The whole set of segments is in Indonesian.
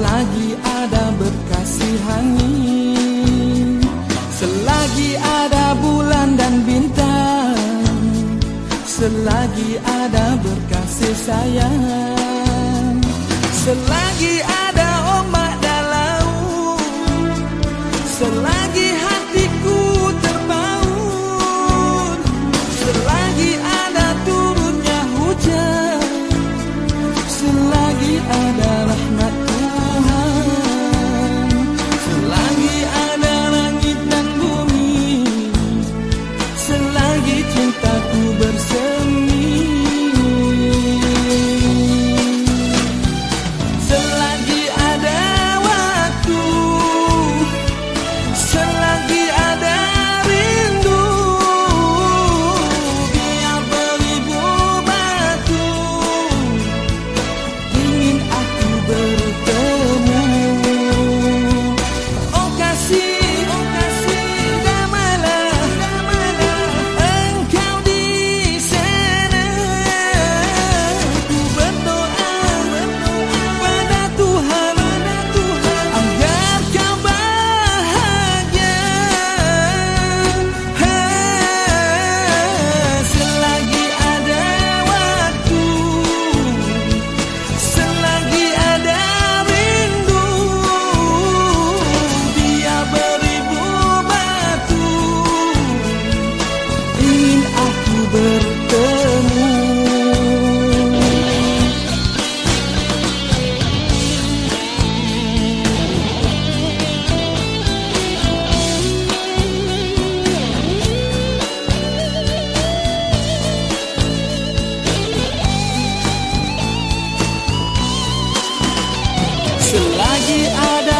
Selagi ada berkasihani Selagi ada bulan dan bintang Selagi ada berkasih sayang Selagi ada ombak dan laut Selagi Selagi ada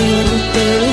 verte.